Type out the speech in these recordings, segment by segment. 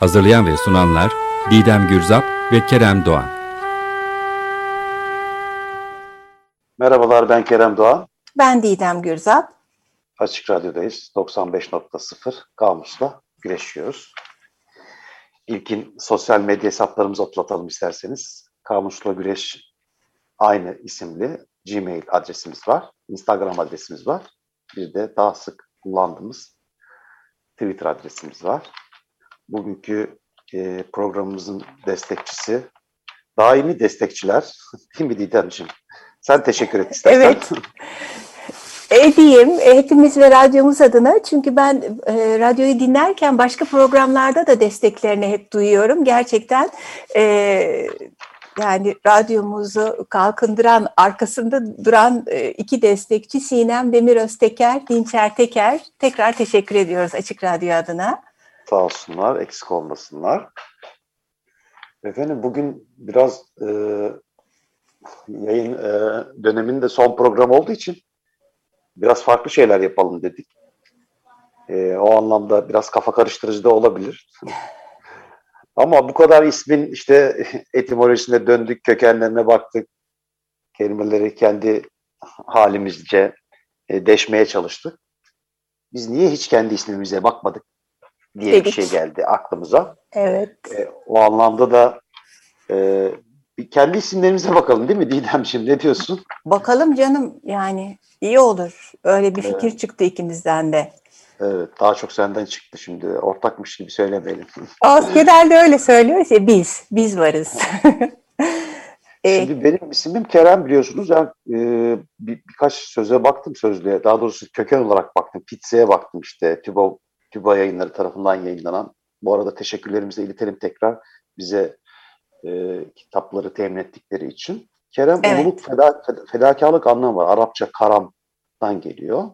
Hazırlayan ve sunanlar Didem Gürzap ve Kerem Doğan. Merhabalar ben Kerem Doğan. Ben Didem Gürzap. Açık Radyo'dayız. 95.0 Kamus'la güreşiyoruz. İlkin sosyal medya hesaplarımızı atlatalım isterseniz. Kamus'la Güreş aynı isimli Gmail adresimiz var. Instagram adresimiz var. Bir de daha sık kullandığımız Twitter adresimiz var bugünkü e, programımızın destekçisi, daimi destekçiler, değil mi Didemciğim? Sen teşekkür et istersen. Evet. Edeyim e, hepimiz ve radyomuz adına çünkü ben e, radyoyu dinlerken başka programlarda da desteklerini hep duyuyorum. Gerçekten e, yani radyomuzu kalkındıran, arkasında duran e, iki destekçi Sinem Demir Özteker, Dinçer Teker tekrar teşekkür ediyoruz Açık Radyo adına. Sağ olsunlar, eksik olmasınlar. Efendim bugün biraz e, yayın e, döneminin de son program olduğu için biraz farklı şeyler yapalım dedik. E, o anlamda biraz kafa karıştırıcı da olabilir. Ama bu kadar ismin işte etimolojisine döndük, kökenlerine baktık. Kelimeleri kendi halimizce e, deşmeye çalıştık. Biz niye hiç kendi ismimize bakmadık? Diye Dedik. bir şey geldi aklımıza. Evet. E, o anlamda da e, bir kendi isimlerimize bakalım değil mi Didemciğim ne diyorsun? Bakalım canım yani iyi olur. Öyle bir fikir evet. çıktı ikimizden de. Evet daha çok senden çıktı şimdi ortakmış gibi söylemeyelim. Az genelde öyle söylüyoruz ya biz, biz varız. Şimdi benim ismim Kerem biliyorsunuz. Yani, e, bir, birkaç söze baktım sözlüğe. Daha doğrusu köken olarak baktım. Pizza'ya baktım işte. TÜBA TÜBA yayınları tarafından yayınlanan. Bu arada teşekkürlerimizi iletelim tekrar bize e, kitapları temin ettikleri için. Kerem evet. umuluk feda, fedakarlık anlamı var. Arapça karamdan geliyor.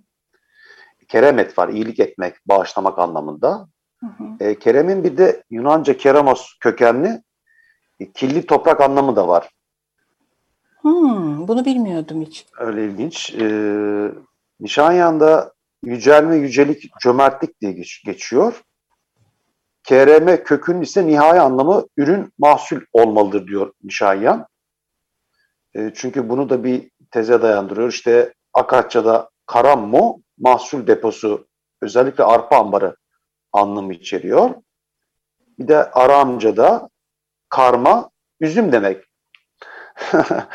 Keremet var, iyilik etmek, bağışlamak anlamında. Hı hı. E, Kerem'in bir de Yunanca keramos kökenli e, kirli toprak anlamı da var. Hmm, bunu bilmiyordum hiç. Öyle ilginç. E, Nişanyan'da yücelme, yücelik, cömertlik diye geç, geçiyor. KRM kökünün ise nihai anlamı ürün mahsul olmalıdır diyor Nişanyan. E, çünkü bunu da bir teze dayandırıyor. İşte Akatça'da karammo mahsul deposu özellikle arpa ambarı anlamı içeriyor. Bir de Aramca'da karma üzüm demek.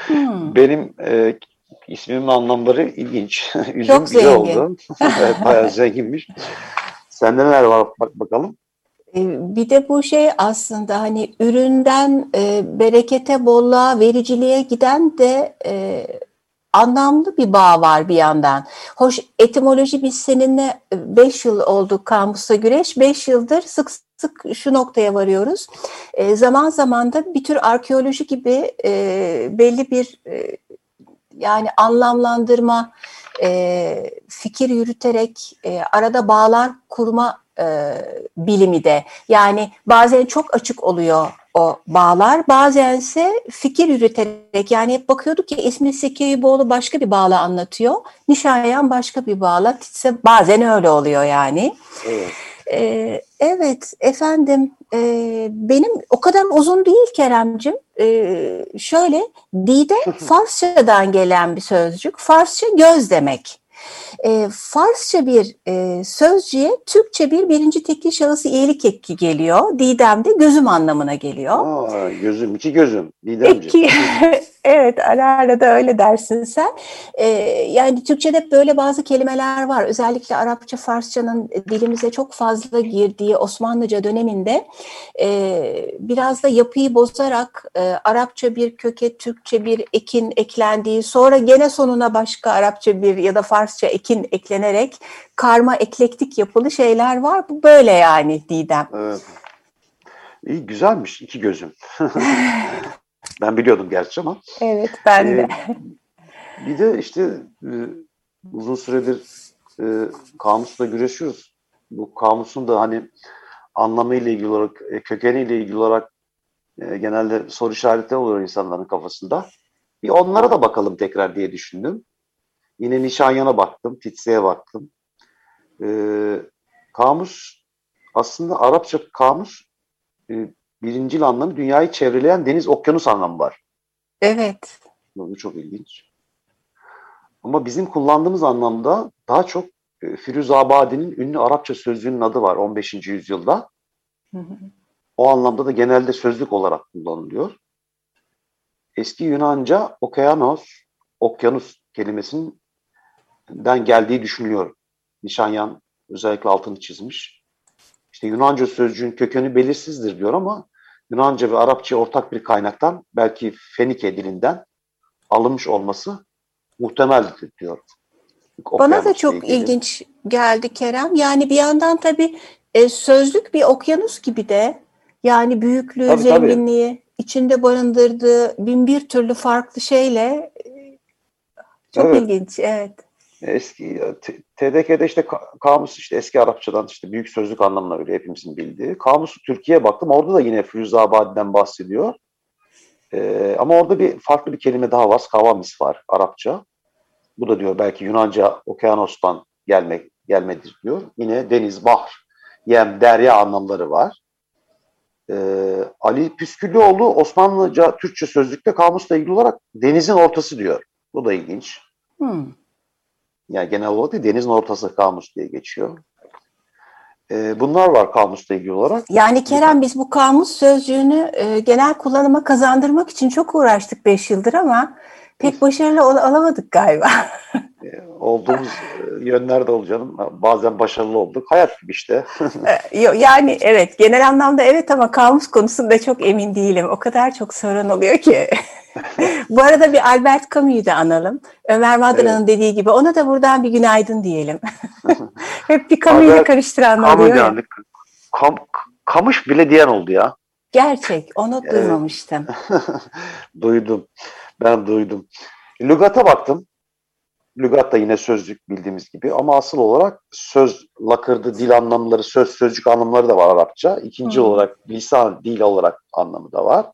hmm. Benim e, İsmimin anlamları ilginç. Üzüm Çok zengin. oldu. evet, bayağı zenginmiş. Sende neler var bak bakalım. Ee, bir de bu şey aslında hani üründen e, berekete, bolluğa, vericiliğe giden de e, anlamlı bir bağ var bir yandan. Hoş etimoloji biz seninle 5 yıl oldu kamusta güreş. 5 yıldır sık sık şu noktaya varıyoruz. E, zaman zaman da bir tür arkeoloji gibi e, belli bir e, yani anlamlandırma, e, fikir yürüterek e, arada bağlar kurma e, bilimi de. Yani bazen çok açık oluyor o bağlar. Bazense fikir yürüterek yani hep bakıyorduk ya İsmet Sekirboğlu başka bir bağla anlatıyor. Nişanyan başka bir bağla. Bazen öyle oluyor yani. Evet. Ee, evet efendim e, benim o kadar uzun değil Keremcim. Ee, şöyle Dide Farsçadan gelen bir sözcük. Farsça göz demek. E, Farsça bir e, sözcüğe Türkçe bir birinci tekil şahısı iyilik eki geliyor. Didem de gözüm anlamına geliyor. Aa, gözüm, iki gözüm. Didemci. İki, evet ara ara da öyle dersin sen. E, yani Türkçe'de böyle bazı kelimeler var. Özellikle Arapça, Farsçanın dilimize çok fazla girdiği Osmanlıca döneminde e, biraz da yapıyı bozarak e, Arapça bir köke, Türkçe bir ekin eklendiği, sonra gene sonuna başka Arapça bir ya da Farsça ekin eklenerek karma eklektik yapılı şeyler var. Bu böyle yani Didem. Evet. İyi güzelmiş iki gözüm. ben biliyordum gerçi ama. Evet ben de. Ee, bir de işte e, uzun süredir e, kamusla güreşiyoruz. Bu kamusun da hani anlamıyla ilgili olarak, e, kökeniyle ilgili olarak e, genelde soru işaretleri oluyor insanların kafasında. Bir onlara da bakalım tekrar diye düşündüm. Yine Nişanyan'a baktım, Titse'ye baktım. E, kamus aslında Arapça kamus e, birincil anlamı dünyayı çevreleyen deniz okyanus anlamı var. Evet. Bu çok ilginç. Ama bizim kullandığımız anlamda daha çok e, Firuzabadi'nin ünlü Arapça sözlüğünün adı var 15. yüzyılda. Hı hı. O anlamda da genelde sözlük olarak kullanılıyor. Eski Yunanca okyanos, okyanus kelimesinden geldiği düşünülüyor. Nişanyan özellikle altını çizmiş. İşte Yunanca sözcüğün kökeni belirsizdir diyor ama Yunanca ve Arapça ortak bir kaynaktan belki Fenike dilinden alınmış olması muhtemeldir diyor. Bana da çok ilgili. ilginç geldi Kerem. Yani bir yandan tabii e, sözlük bir okyanus gibi de yani büyüklüğü, Tabii, tabii. zenginliği, içinde barındırdığı bin bir türlü farklı şeyle e, çok Evet. ilginç. Evet. Eski TDK'de işte ka- kamus işte eski Arapçadan işte büyük sözlük anlamına göre hepimizin bildiği. Kamusu Türkiye'ye baktım. Orada da yine Firuzabadi'den bahsediyor. Ee, ama orada bir farklı bir kelime daha var. Kavamis var Arapça. Bu da diyor belki Yunanca okyanostan gelmek gelmedir diyor. Yine deniz, bahr, yem, derya anlamları var. Ee, Ali Püsküllüoğlu Osmanlıca Türkçe sözlükte kamusla ilgili olarak denizin ortası diyor. Bu da ilginç. Hmm. Yani genel olarak değil, denizin ortası kamus diye geçiyor. Ee, bunlar var kamusla ilgili olarak. Yani Kerem biz bu kamus sözcüğünü e, genel kullanıma kazandırmak için çok uğraştık 5 yıldır ama pek başarılı ol- alamadık galiba. Ee, olduğumuz e, yönlerde olacağım. Bazen başarılı olduk. Hayat gibi işte. E, Yani evet genel anlamda evet ama kamus konusunda çok emin değilim. O kadar çok sorun oluyor ki. Bu arada bir Albert Camus'u da analım. Ömer Madra'nın dediği gibi ona da buradan bir günaydın diyelim. Hep bir Camus'u karıştıranlar oluyor ya. yani, kam, kamış bile diyen oldu ya. Gerçek onu Evet. duymamıştım. duydum. Ben duydum. Lügata baktım. Lügat da yine sözlük bildiğimiz gibi ama asıl olarak söz, lakırdı, dil anlamları, söz, sözcük anlamları da var Arapça. İkinci Hı. olarak lisan, dil olarak anlamı da var.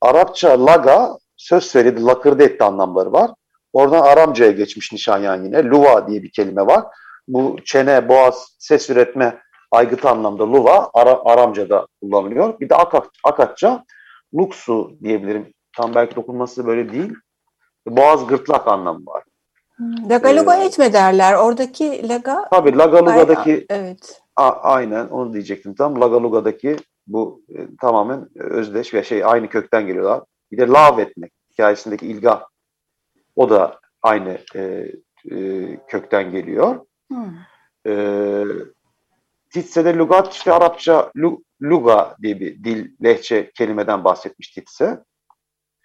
Arapça laga, söz söyledi, lakırdı etti anlamları var. Oradan Aramca'ya geçmiş Nişanyan yine. Luva diye bir kelime var. Bu çene, boğaz, ses üretme aygıtı anlamda luva Ara, Aramca'da kullanılıyor. Bir de Ak, Akatça, luksu diyebilirim. Tam belki dokunması böyle değil. Boğaz gırtlak anlamı var. Laga luga Ee, etme derler. Oradaki laga Tabii Lagaluga'daki evet. a- aynen onu diyecektim tam. Lagaluga'daki bu e, tamamen özdeş ve şey aynı kökten geliyorlar. Bir de lav etmek hikayesindeki ilga o da aynı e, e, kökten geliyor. Hmm. E, Titse'de lugat işte Arapça lu- luga diye bir dil, lehçe kelimeden bahsetmiş Titse.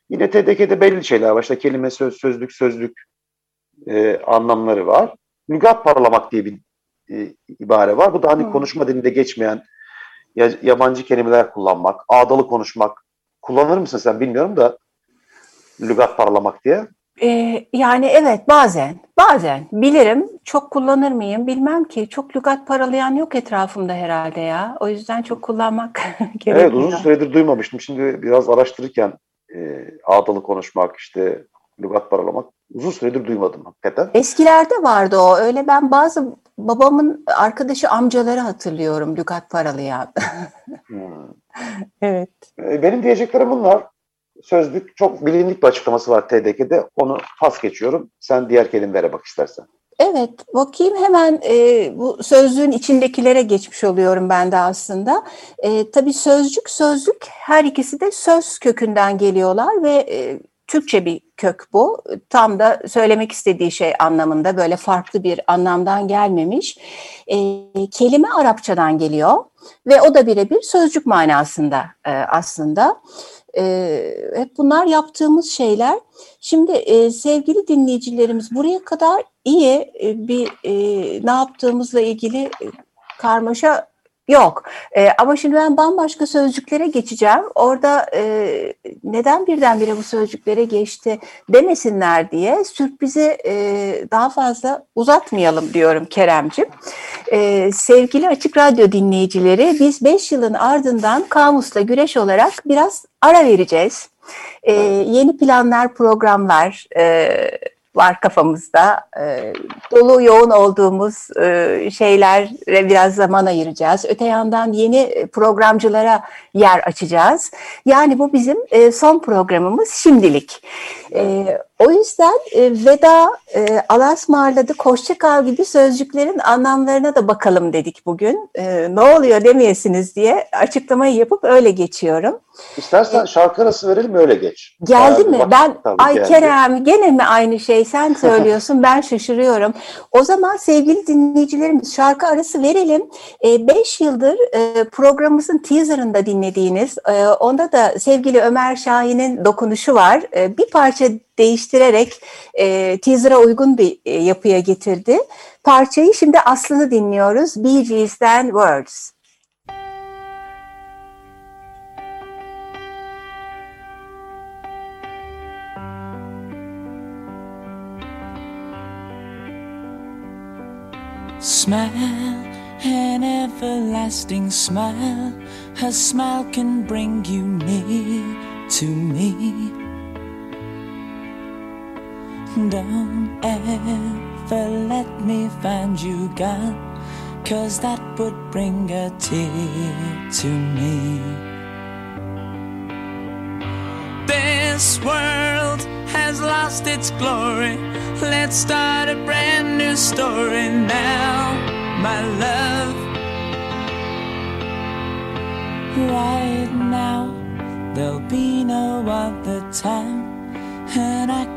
Yine TDK'de belli şeyler var. İşte kelime, söz, sözlük, sözlük e, anlamları var. Lügat paralamak diye bir e, ibare var. Bu da hani Hı. konuşma dilinde geçmeyen ya- yabancı kelimeler kullanmak, ağdalı konuşmak. Kullanır mısın sen bilmiyorum da lügat paralamak diye. Ee, yani evet bazen bazen bilirim çok kullanır mıyım bilmem ki çok lügat paralayan yok etrafımda herhalde ya o yüzden çok kullanmak gerekiyor. Evet uzun süredir duymamıştım. Şimdi biraz araştırırken e, ağdalı konuşmak, işte lügat paralamak uzun süredir duymadım hakikaten. Eskilerde vardı o öyle ben bazı babamın arkadaşı amcaları hatırlıyorum lügat paralayan. Hmm. evet. E, Benim diyeceklerim bunlar. Sözlük çok bilindik bir açıklaması var TDK'de. Onu pas geçiyorum. Sen diğer kelimelere bak istersen. Evet, bakayım hemen e, bu sözlüğün içindekilere geçmiş oluyorum ben de aslında. E, tabii sözcük, sözlük her ikisi de söz kökünden geliyorlar ve e, Türkçe bir kök bu. Tam da söylemek istediği şey anlamında böyle farklı bir anlamdan gelmemiş. E, kelime Arapçadan geliyor ve o da birebir sözcük manasında e, aslında. E, hep bunlar yaptığımız şeyler. Şimdi e, sevgili dinleyicilerimiz buraya kadar iyi e, bir e, ne yaptığımızla ilgili e, karmaşa Yok e, ama şimdi ben bambaşka sözcüklere geçeceğim. Orada e, neden birdenbire bu sözcüklere geçti demesinler diye sürprizi e, daha fazla uzatmayalım diyorum Keremcim. E, sevgili Açık Radyo dinleyicileri biz 5 yılın ardından Kamus'la Güreş olarak biraz ara vereceğiz. E, yeni planlar, programlar, e, var kafamızda. E, dolu yoğun olduğumuz e, şeylere biraz zaman ayıracağız. Öte yandan yeni programcılara yer açacağız. Yani bu bizim e, son programımız şimdilik. E, o yüzden e, veda, e, alasmarladık, hoşça kal gibi sözcüklerin anlamlarına da bakalım dedik bugün. E, ne oluyor demeyesiniz diye açıklamayı yapıp öyle geçiyorum. İstersen şarkı arası verelim öyle geç. Geldi yani, mi? Bak, ben ay geldi. Kerem gene mi aynı şey sen söylüyorsun ben şaşırıyorum. O zaman sevgili dinleyicilerimiz şarkı arası verelim. 5 e, yıldır e, programımızın teaserında dinlediğiniz e, onda da sevgili Ömer Şahin'in dokunuşu var. E, bir parça değiştirerek e, teaser'a uygun bir e, yapıya getirdi. Parçayı şimdi aslını dinliyoruz. Bee Gees'ten Words. Smile, an everlasting smile. Her smile can bring you near to me. Don't ever let me find you gone, cause that would bring a tear to me. This world has lost its glory. Let's start a brand new story now, my love. Right now, there'll be no other time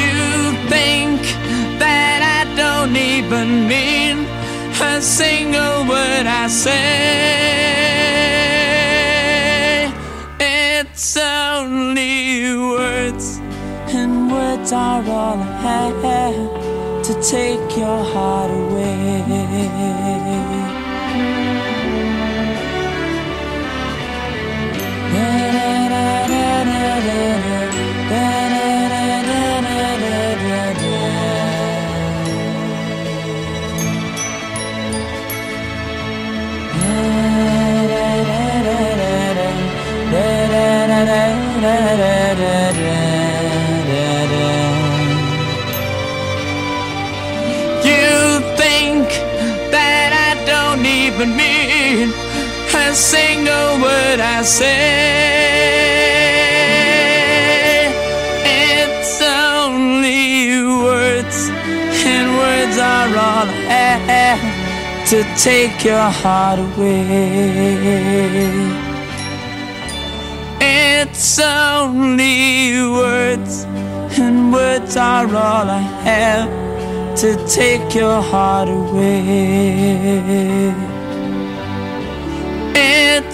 You think that I don't even mean a single word I say. It's only words, and words are all I have to take your heart away. Single word I say. It's only words, and words are all I have to take your heart away. It's only words, and words are all I have to take your heart away.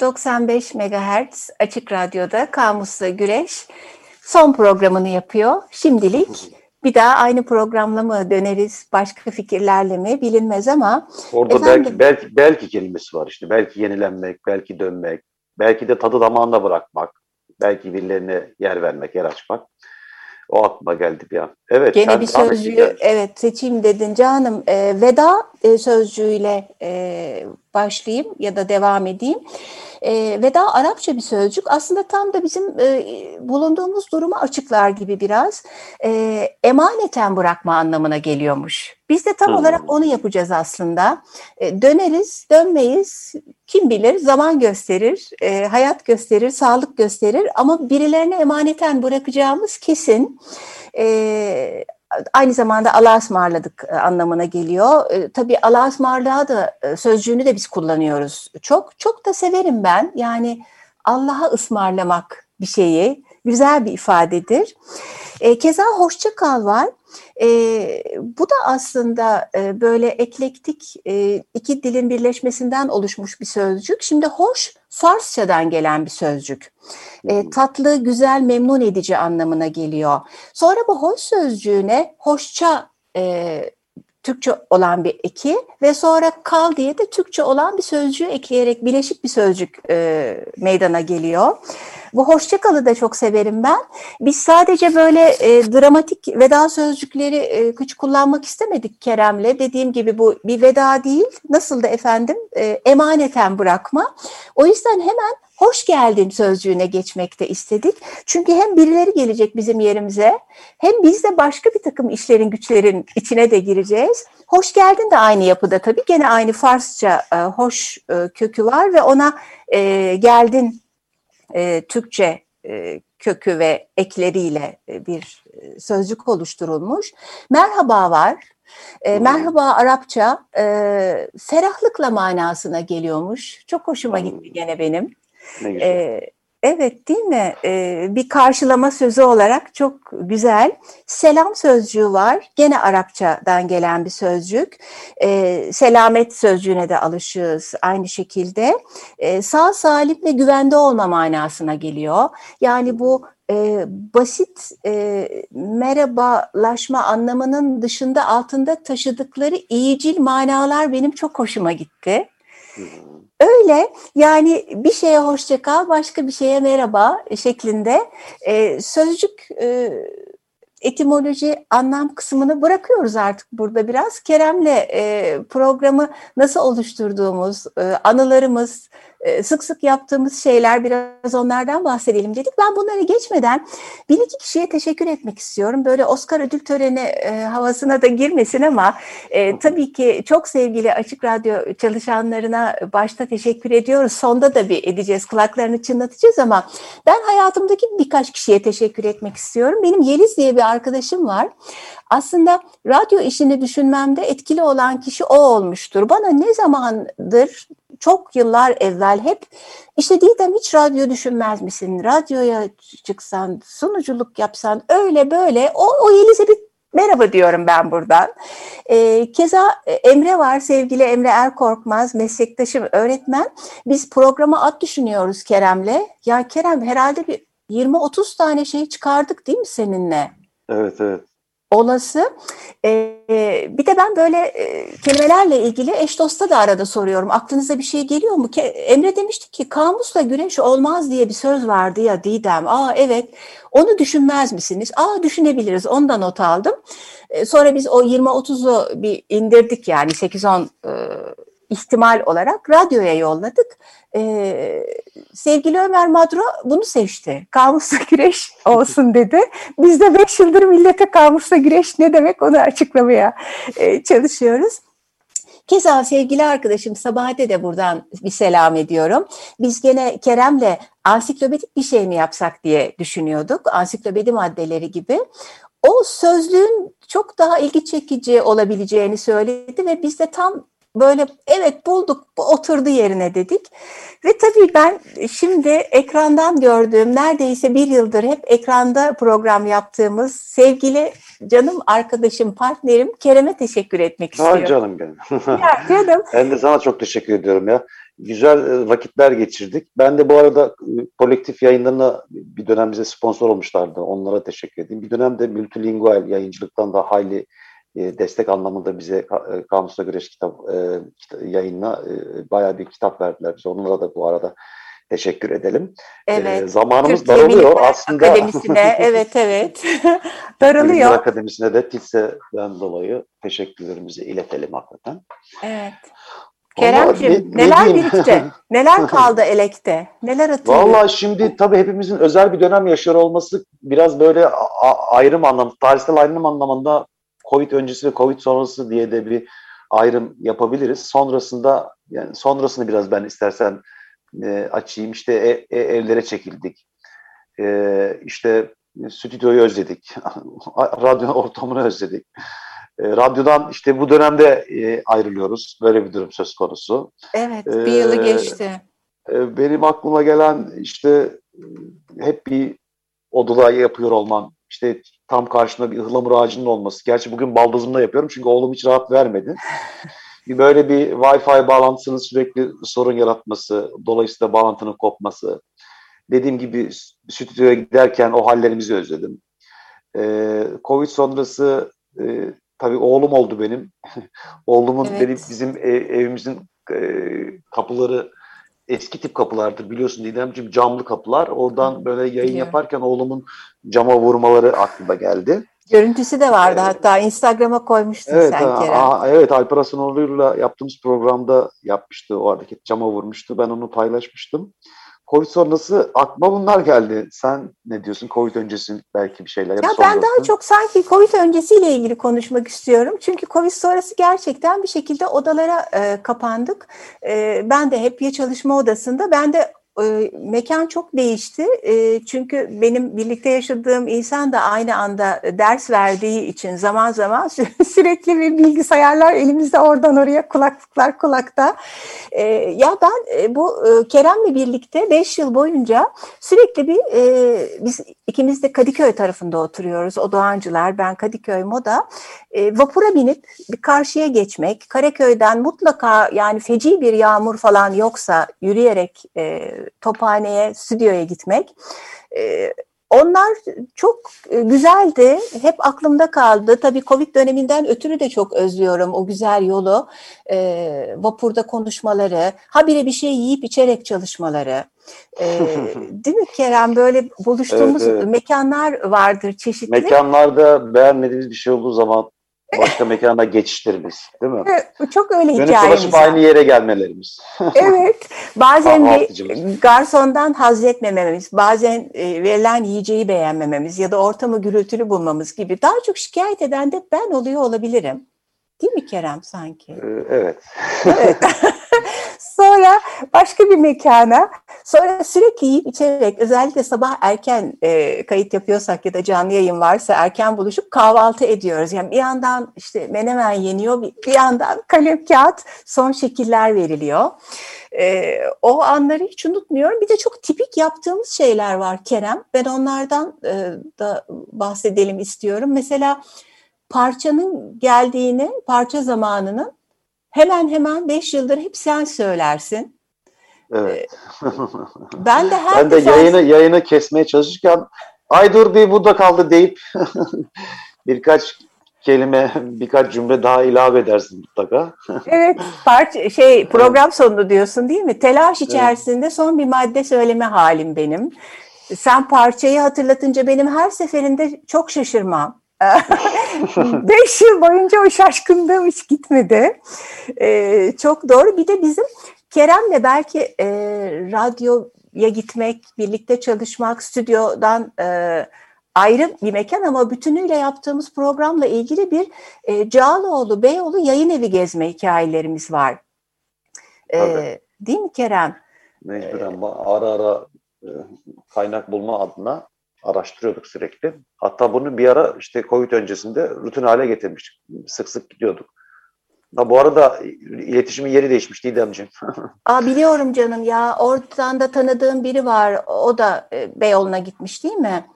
95 MHz Açık Radyo'da Kamus'la Güreş son programını yapıyor. Şimdilik bir daha aynı programla mı döneriz, başka fikirlerle mi bilinmez ama... Orada efendim, belki, belki, belki kelimesi var işte. Belki yenilenmek, belki dönmek, belki de tadı damağında bırakmak, belki birilerine yer vermek, yer açmak. O aklıma geldi bir an. Evet. Gene bir sözcüğü evet seçeyim dedin canım. E, veda e, sözcüğüyle e, başlayayım ya da devam edeyim. E, veda Arapça bir sözcük. Aslında tam da bizim e, bulunduğumuz durumu açıklar gibi biraz. E, emaneten bırakma anlamına geliyormuş. Biz de tam hmm. olarak onu yapacağız aslında. E, döneriz, dönmeyiz. Kim bilir zaman gösterir, e, hayat gösterir, sağlık gösterir. Ama birilerine emaneten bırakacağımız kesin. E, aynı zamanda Allah'a ısmarladık e, anlamına geliyor. E, tabii Allah'a ısmarlığa da e, sözcüğünü de biz kullanıyoruz. Çok çok da severim ben. Yani Allah'a ısmarlamak bir şeyi güzel bir ifadedir. E, keza hoşça kal var. E, bu da aslında e, böyle eklektik e, iki dilin birleşmesinden oluşmuş bir sözcük. Şimdi hoş Farsçadan gelen bir sözcük. E, tatlı, güzel, memnun edici anlamına geliyor. Sonra bu hoş sözcüğüne hoşça e, Türkçe olan bir eki ve sonra kal diye de Türkçe olan bir sözcüğü ekleyerek bileşik bir sözcük e, meydana geliyor. Bu hoşçakalı da çok severim ben. Biz sadece böyle e, dramatik veda sözcükleri e, hiç kullanmak istemedik Kerem'le. Dediğim gibi bu bir veda değil. Nasıl da efendim e, emaneten bırakma. O yüzden hemen hoş geldin sözcüğüne geçmekte istedik. Çünkü hem birileri gelecek bizim yerimize hem biz de başka bir takım işlerin güçlerin içine de gireceğiz. Hoş geldin de aynı yapıda tabii. Gene aynı Farsça e, hoş e, kökü var ve ona e, geldin e, Türkçe e, kökü ve ekleriyle e, bir e, sözcük oluşturulmuş. Merhaba var. E, merhaba Arapça e, ferahlıkla manasına geliyormuş. Çok hoşuma gitti gene benim. Ne güzel. E, Evet değil mi? Ee, bir karşılama sözü olarak çok güzel. Selam sözcüğü var. Gene Arapçadan gelen bir sözcük. Ee, selamet sözcüğüne de alışığız aynı şekilde. Ee, sağ salim ve güvende olma manasına geliyor. Yani bu e, basit e, merhabalaşma anlamının dışında altında taşıdıkları iyicil manalar benim çok hoşuma gitti. Öyle yani bir şeye hoşça kal, başka bir şeye merhaba şeklinde e, sözcük e, etimoloji anlam kısmını bırakıyoruz artık burada biraz. Kerem'le e, programı nasıl oluşturduğumuz, e, anılarımız, sık sık yaptığımız şeyler biraz onlardan bahsedelim dedik. Ben bunları geçmeden bir iki kişiye teşekkür etmek istiyorum. Böyle Oscar ödül töreni e, havasına da girmesin ama e, tabii ki çok sevgili Açık Radyo çalışanlarına başta teşekkür ediyoruz. Sonda da bir edeceğiz, kulaklarını çınlatacağız ama ben hayatımdaki birkaç kişiye teşekkür etmek istiyorum. Benim Yeliz diye bir arkadaşım var. Aslında radyo işini düşünmemde etkili olan kişi o olmuştur. Bana ne zamandır çok yıllar evvel hep işte Didem hiç radyo düşünmez misin? Radyoya çıksan, sunuculuk yapsan öyle böyle o, o bir merhaba diyorum ben buradan. E, keza Emre var, sevgili Emre Erkorkmaz, meslektaşım, öğretmen. Biz programa at düşünüyoruz Kerem'le. Ya Kerem herhalde bir 20-30 tane şey çıkardık değil mi seninle? Evet, evet olası. Ee, bir de ben böyle e, kelimelerle ilgili eş dosta da arada soruyorum. Aklınıza bir şey geliyor mu? Ke Emre demişti ki kamusla güneş olmaz diye bir söz vardı ya Didem. Aa evet onu düşünmez misiniz? Aa düşünebiliriz ondan not aldım. Ee, sonra biz o 20-30'u bir indirdik yani 8-10 e, ihtimal olarak radyoya yolladık. Ee, sevgili Ömer Madro bunu seçti. Kamusla güreş olsun dedi. Biz de beş yıldır millete kamusla güreş ne demek onu açıklamaya e, çalışıyoruz. Keza sevgili arkadaşım Sabahat'e de buradan bir selam ediyorum. Biz gene Kerem'le ansiklopedik bir şey mi yapsak diye düşünüyorduk. Ansiklopedi maddeleri gibi. O sözlüğün çok daha ilgi çekici olabileceğini söyledi ve biz de tam böyle evet bulduk bu oturdu yerine dedik. Ve tabii ben şimdi ekrandan gördüğüm neredeyse bir yıldır hep ekranda program yaptığımız sevgili canım arkadaşım, partnerim Kerem'e teşekkür etmek istiyorum. Ha canım benim. ya, canım. ben de sana çok teşekkür ediyorum ya. Güzel e, vakitler geçirdik. Ben de bu arada e, kolektif yayınlarına bir dönem bize sponsor olmuşlardı. Onlara teşekkür edeyim. Bir dönem de multilingual yayıncılıktan da hayli e, destek anlamında bize e, Kamusla Güreş kitap e, yayınla bayağı bir kitap verdiler bize. Onlara da bu arada teşekkür edelim. Evet. Zamanımız Türkiye daralıyor. Milli Aslında Akademisine evet evet daralıyor. Akademisi'ne de TİTSE'den dolayı teşekkürlerimizi iletelim hakikaten. Evet. Keremciğim ne- ne neler diyeyim? birikti? Neler kaldı elekte? Neler atıldı? Vallahi şimdi tabii hepimizin özel bir dönem yaşıyor olması biraz böyle ayrım anlamı, tarihsel ayrım anlamında Covid öncesi ve Covid sonrası diye de bir ayrım yapabiliriz. Sonrasında yani sonrasını biraz ben istersen e, açayım. İşte e- e- evlere çekildik. E, işte stüdyoyu özledik. Radyo ortamını özledik. E, radyodan işte bu dönemde e, ayrılıyoruz. Böyle bir durum söz konusu. Evet bir yılı geçti. E, benim aklıma gelen işte e, hep bir odula yapıyor olmam. İşte tam karşımda bir ıhlamur ağacının olması. Gerçi bugün baldızımda yapıyorum çünkü oğlum hiç rahat vermedi. Böyle bir Wi-Fi bağlantısının sürekli sorun yaratması, dolayısıyla bağlantının kopması. Dediğim gibi stüdyoya giderken o hallerimizi özledim. Ee, Covid sonrası e, tabii oğlum oldu benim. Oğlumun Evet. benim bizim e- evimizin e, kapıları eski tip kapılardır biliyorsun Didemciğim camlı kapılar. Oradan böyle yayın yaparken oğlumun cama vurmaları aklıma geldi. Görüntüsü de vardı Evet. hatta Instagram'a koymuştun Evet, sen ha, Kerem. aa, evet Alper Asanoğlu'yla yaptığımız programda yapmıştı o hareket. Cama vurmuştu. Ben onu paylaşmıştım. Covid sonrası aklıma bunlar geldi. Sen ne diyorsun? Covid öncesi belki bir şeyler. Ya da ben daha çok sanki Covid öncesiyle ilgili konuşmak istiyorum. Çünkü Covid sonrası gerçekten bir şekilde odalara e, kapandık. E, ben de hep ya çalışma odasında, ben de e, mekan çok değişti. E, çünkü benim birlikte yaşadığım insan da aynı anda ders verdiği için zaman zaman sü- sürekli bir bilgisayarlar elimizde oradan oraya kulaklıklar kulakta. E, ya ben e, bu e, Kerem'le birlikte 5 yıl boyunca sürekli bir e, biz ikimiz de Kadıköy tarafında oturuyoruz. O Doğancılar, ben Kadıköy Moda. Vapura binip bir karşıya geçmek, Karaköy'den mutlaka yani feci bir yağmur falan yoksa yürüyerek tophaneye, stüdyoya gitmek. E, onlar çok e, güzeldi. Hep aklımda kaldı. Tabii Covid döneminden ötürü de çok özlüyorum o güzel yolu. E, vapurda konuşmaları, habire bir şey yiyip içerek çalışmaları. E, değil mi Kerem? Böyle buluştuğumuz Evet, evet. mekanlar vardır çeşitli. Mekanlarda beğenmediğimiz bir şey olduğu zaman başka mekana geçişlerimiz değil mi? Evet, Çok öyle Dönüp hikayemiz var. aynı yere gelmelerimiz. Evet. Bazen bir garsondan haz etmememiz, bazen e, verilen yiyeceği beğenmememiz ya da ortamı gürültülü bulmamız gibi daha çok şikayet eden de ben oluyor olabilirim. Değil mi Kerem sanki? Ee, evet. Evet. sonra başka bir mekana, sonra sürekli yiyip içerek özellikle sabah erken e, kayıt yapıyorsak ya da canlı yayın varsa erken buluşup kahvaltı ediyoruz. Yani bir yandan işte menemen yeniyor, bir, bir yandan kalem kağıt son şekiller veriliyor. E, o anları hiç unutmuyorum. Bir de çok tipik yaptığımız şeyler var Kerem. Ben onlardan e, da bahsedelim istiyorum. Mesela parçanın geldiğini, parça zamanının hemen hemen 5 yıldır hep sen söylersin. Evet. Ben de her ben de defasında- yayını yayını kesmeye çalışırken ay dur bir burada kaldı deyip birkaç kelime, birkaç cümle daha ilave edersin mutlaka. Evet, parça şey program sonunu diyorsun değil mi? Telaş içerisinde son bir madde söyleme halim benim. Sen parçayı hatırlatınca benim her seferinde çok şaşırmam. Beş yıl boyunca o şaşkınlığım hiç gitmedi. Ee, çok doğru. Bir de bizim Kerem'le belki e, radyoya gitmek, birlikte çalışmak, stüdyodan e, ayrı bir mekan ama bütünüyle yaptığımız programla ilgili bir e, Cağaloğlu, Beyoğlu yayın evi gezme hikayelerimiz var. E, Tabii. değil mi Kerem? Mecburen ba- ara ara e, kaynak bulma adına araştırıyorduk sürekli. Hatta bunu bir ara işte Covid öncesinde rutin hale getirmiştik. Sık sık gidiyorduk. Ha, bu arada iletişimin yeri değişmiş Didemciğim. Aa, biliyorum canım ya oradan da tanıdığım biri var. O da e, Beyoğlu'na gitmiş değil mi?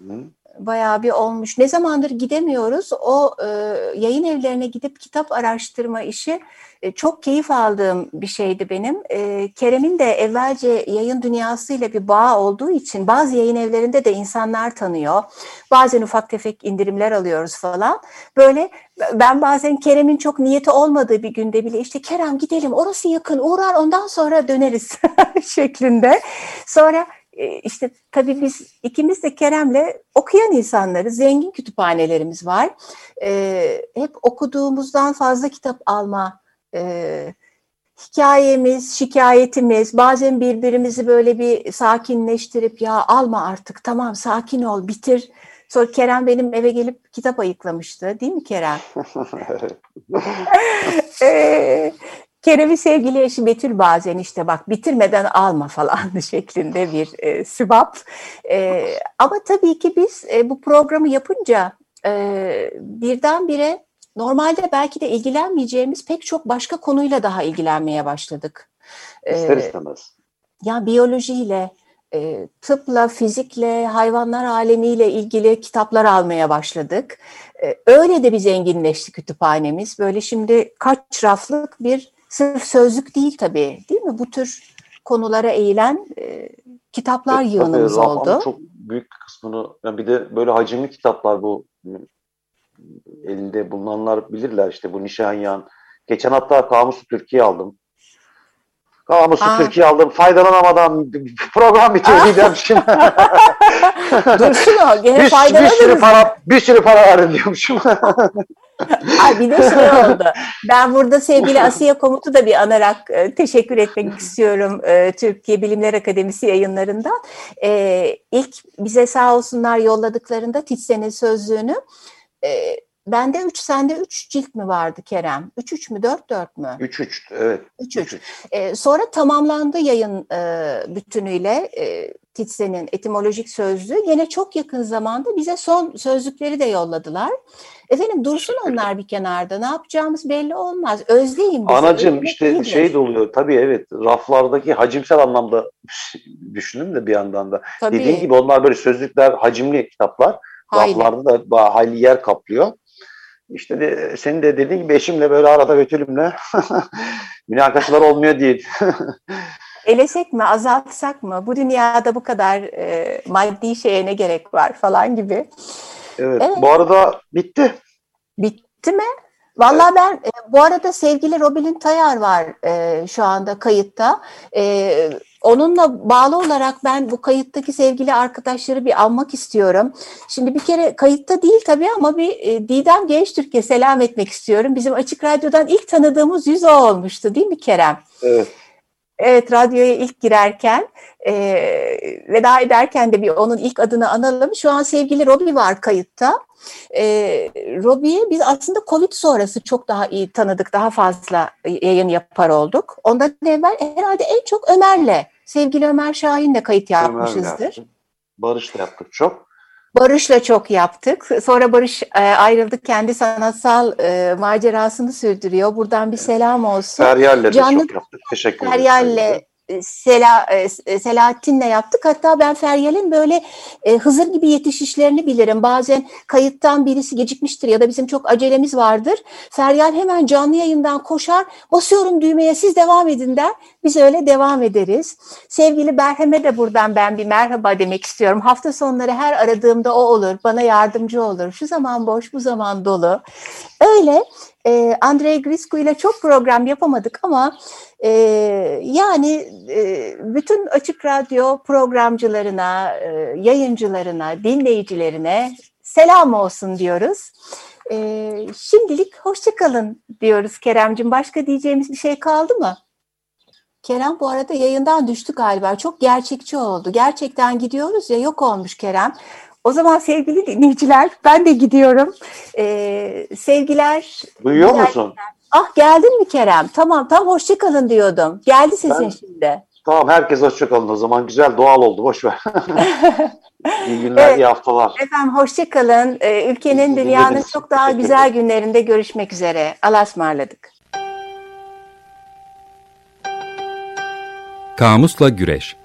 Hı. Bayağı bir olmuş. Ne zamandır gidemiyoruz. O e, yayın evlerine gidip kitap araştırma işi e, çok keyif aldığım bir şeydi benim. E, Kerem'in de evvelce yayın dünyasıyla bir bağ olduğu için bazı yayın evlerinde de insanlar tanıyor. Bazen ufak tefek indirimler alıyoruz falan. Böyle ben bazen Kerem'in çok niyeti olmadığı bir günde bile işte Kerem gidelim orası yakın uğrar ondan sonra döneriz şeklinde. Sonra işte tabii biz ikimiz de Kerem'le okuyan insanlarız. Zengin kütüphanelerimiz var. Ee, hep okuduğumuzdan fazla kitap alma e, hikayemiz, şikayetimiz, bazen birbirimizi böyle bir sakinleştirip ya alma artık tamam sakin ol bitir. Sonra Kerem benim eve gelip kitap ayıklamıştı değil mi Kerem? ee, Kerem'in sevgili eşi Betül bazen işte bak bitirmeden alma falan şeklinde bir e, sübap. E, ama tabii ki biz e, bu programı yapınca e, birdenbire normalde belki de ilgilenmeyeceğimiz pek çok başka konuyla daha ilgilenmeye başladık. İster istemez. Ya biyolojiyle, e, tıpla, fizikle, hayvanlar alemiyle ilgili kitaplar almaya başladık. E, öyle de bir zenginleşti kütüphanemiz. Böyle şimdi kaç raflık bir sırf sözlük değil tabii değil mi? Bu tür konulara eğilen e, kitaplar evet, yığınımız tabii, oldu. Çok büyük kısmını, yani bir de böyle hacimli kitaplar bu elinde bulunanlar bilirler işte bu Nişanyan. Geçen hatta Kamus Türkiye aldım. Kamusu Aa. Türkiye aldım. Faydalanamadan program bitiyor diyeceğim şimdi. Dursun o. Gene bir, bir sürü para, bir sürü para verin diyormuşum. Ay bir de şey oldu. Ben burada sevgili Asiye Komut'u da bir anarak e, teşekkür etmek istiyorum e, Türkiye Bilimler Akademisi yayınlarından. E, ilk bize sağ olsunlar yolladıklarında Titsen'in sözlüğünü e, Bende 3, sende 3 cilt mi vardı Kerem? 3 3 mü 4 4 mü? 3 3 evet. 3 3. Ee, sonra tamamlandı yayın e, bütünüyle e, Titsen'in etimolojik sözlüğü. Yine çok yakın zamanda bize son sözlükleri de yolladılar. Efendim dursun onlar bir kenarda. Ne yapacağımız belli olmaz. Özleyin bizi. Anacığım işte iyidir. şey de oluyor. Tabii evet raflardaki hacimsel anlamda düşünün de bir yandan da. Tabii. Dediğim gibi onlar böyle sözlükler, hacimli kitaplar. Hayli. Raflarda da hayli yer kaplıyor. İşte de, senin de dediğin gibi eşimle böyle arada götürümle münakaşalar olmuyor değil. Elesek mi, azaltsak mı? Bu dünyada bu kadar e, maddi şeye ne gerek var falan gibi. Evet, evet. bu arada bitti. Bitti mi? Vallahi ben e, bu arada sevgili Robin Tayar var e, şu anda kayıtta. E, onunla bağlı olarak ben bu kayıttaki sevgili arkadaşları bir almak istiyorum. Şimdi bir kere kayıtta değil tabii ama bir e, Didem Genç Türkiye selam etmek istiyorum. Bizim Açık Radyo'dan ilk tanıdığımız yüz o olmuştu değil mi Kerem? Evet. Evet radyoya ilk girerken e, veda ederken de bir onun ilk adını analım. Şu an sevgili Robi var kayıtta. E, Robi'yi biz aslında Covid sonrası çok daha iyi tanıdık, daha fazla yayın yapar olduk. Ondan evvel herhalde en çok Ömer'le, sevgili Ömer Şahin'le kayıt yapmışızdır. Barış'la yaptık çok. Barış'la çok yaptık. Sonra Barış e, ayrıldı. Kendi sanatsal e, macerasını sürdürüyor. Buradan bir selam olsun. Feryal'le de Canlı, çok yaptık. Teşekkür ederim. Feryal'le Sela, e, Selahattin'le yaptık. Hatta ben Feryal'in böyle e, Hızır gibi yetişişlerini bilirim. Bazen kayıttan birisi gecikmiştir ya da bizim çok acelemiz vardır. Feryal hemen canlı yayından koşar, basıyorum düğmeye siz devam edin der. Biz öyle devam ederiz. Sevgili Berhem'e de buradan ben bir merhaba demek istiyorum. Hafta sonları her aradığımda o olur, bana yardımcı olur. Şu zaman boş, bu zaman dolu. Öyle e, Andrei Griscu ile çok program yapamadık ama e, yani e, bütün Açık Radyo programcılarına, e, yayıncılarına, dinleyicilerine selam olsun diyoruz. E, şimdilik hoşçakalın diyoruz Keremcim. Başka diyeceğimiz bir şey kaldı mı? Kerem bu arada yayından düştü galiba. Çok gerçekçi oldu. Gerçekten gidiyoruz ya yok olmuş Kerem. O zaman sevgili dinleyiciler ben de gidiyorum. Ee, sevgiler. Duyuyor musun? Ah geldin mi Kerem? Tamam tam hoşçakalın diyordum. Geldi sesin ben, şimdi. Tamam herkes hoşçakalın o zaman. Güzel doğal oldu boş ver. iyi günler, evet, iyi haftalar. Efendim hoşçakalın. Ee, ülkenin, dünyanın çok daha güzel günlerinde görüşmek üzere. Allah'a ısmarladık. Kamusla Güreş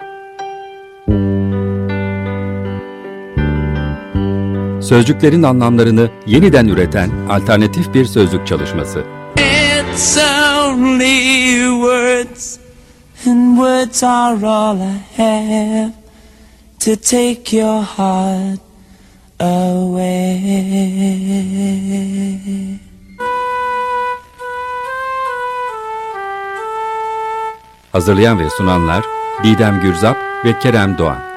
sözcüklerin anlamlarını yeniden üreten alternatif bir sözlük çalışması. It's only words, and words are all I have to take your heart away. Hazırlayan ve sunanlar Didem Gürzap ve Kerem Doğan.